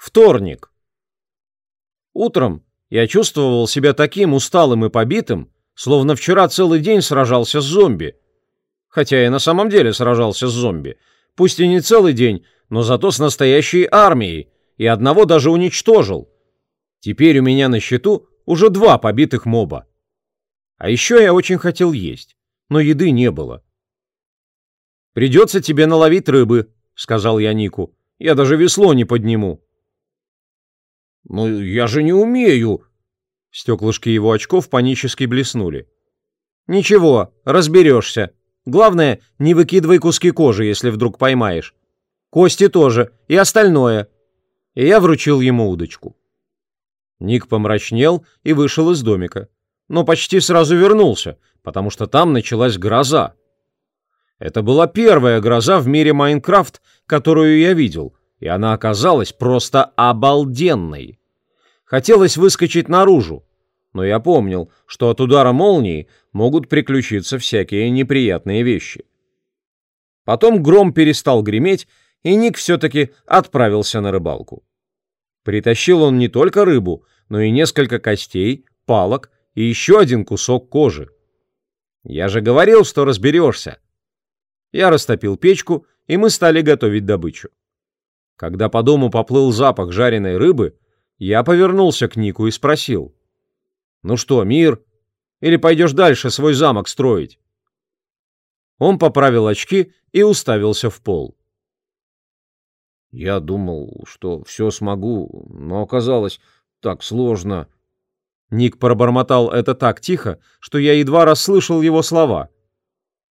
Вторник. Утром я чувствовал себя таким усталым и побитым, словно вчера целый день сражался с зомби. Хотя я на самом деле сражался с зомби. Пусть и не целый день, но зато с настоящей армией, и одного даже уничтожил. Теперь у меня на счету уже два побитых моба. А еще я очень хотел есть, но еды не было. «Придется тебе наловить рыбы», — сказал я Нику. «Я даже весло не подниму». «Ну, я же не умею!» Стеклышки его очков панически блеснули. «Ничего, разберешься. Главное, не выкидывай куски кожи, если вдруг поймаешь. Кости тоже, и остальное». И я вручил ему удочку. Ник помрачнел и вышел из домика. Но почти сразу вернулся, потому что там началась гроза. Это была первая гроза в мире Майнкрафт, которую я видел — и она оказалась просто обалденной. Хотелось выскочить наружу, но я помнил, что от удара молнии могут приключиться всякие неприятные вещи. Потом гром перестал греметь, и Ник все-таки отправился на рыбалку. Притащил он не только рыбу, но и несколько костей, палок и еще один кусок кожи. Я же говорил, что разберешься. Я растопил печку, и мы стали готовить добычу. Когда по дому поплыл запах жареной рыбы, я повернулся к Нику и спросил. «Ну что, мир? Или пойдешь дальше свой замок строить?» Он поправил очки и уставился в пол. «Я думал, что все смогу, но оказалось так сложно». Ник пробормотал это так тихо, что я едва расслышал его слова.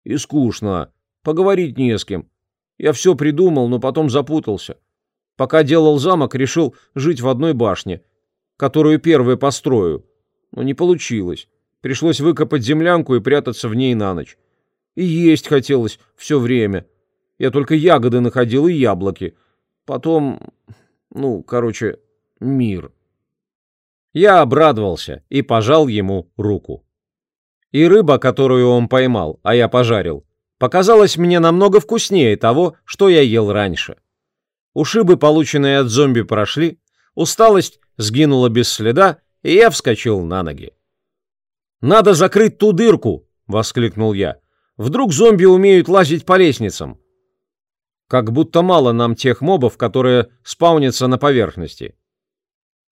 «И скучно. Поговорить не с кем. Я все придумал, но потом запутался. Пока делал замок, решил жить в одной башне, которую первой построю. Но не получилось. Пришлось выкопать землянку и прятаться в ней на ночь. И есть хотелось все время. Я только ягоды находил и яблоки. Потом, ну, короче, мир. Я обрадовался и пожал ему руку. И рыба, которую он поймал, а я пожарил, показалась мне намного вкуснее того, что я ел раньше. Ушибы, полученные от зомби, прошли, усталость сгинула без следа, и я вскочил на ноги. «Надо закрыть ту дырку!» — воскликнул я. «Вдруг зомби умеют лазить по лестницам?» Как будто мало нам тех мобов, которые спаунятся на поверхности.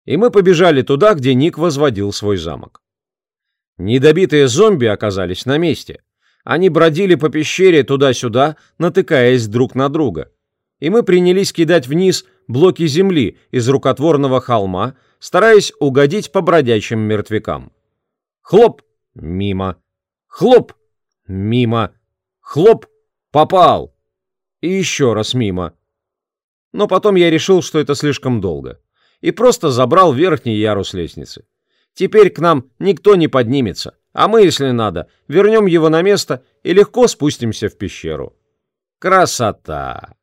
И мы побежали туда, где Ник возводил свой замок. Недобитые зомби оказались на месте. Они бродили по пещере туда-сюда, натыкаясь друг на друга и мы принялись кидать вниз блоки земли из рукотворного холма, стараясь угодить по бродячим мертвякам. Хлоп! Мимо. Хлоп! Мимо. Хлоп! Попал! И еще раз мимо. Но потом я решил, что это слишком долго, и просто забрал верхний ярус лестницы. Теперь к нам никто не поднимется, а мы, если надо, вернем его на место и легко спустимся в пещеру. Красота!